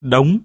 đống.